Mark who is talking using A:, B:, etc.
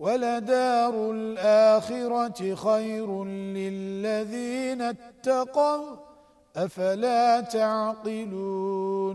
A: ولدار الآخرة خير للذين اتقوا أفلا تعقلون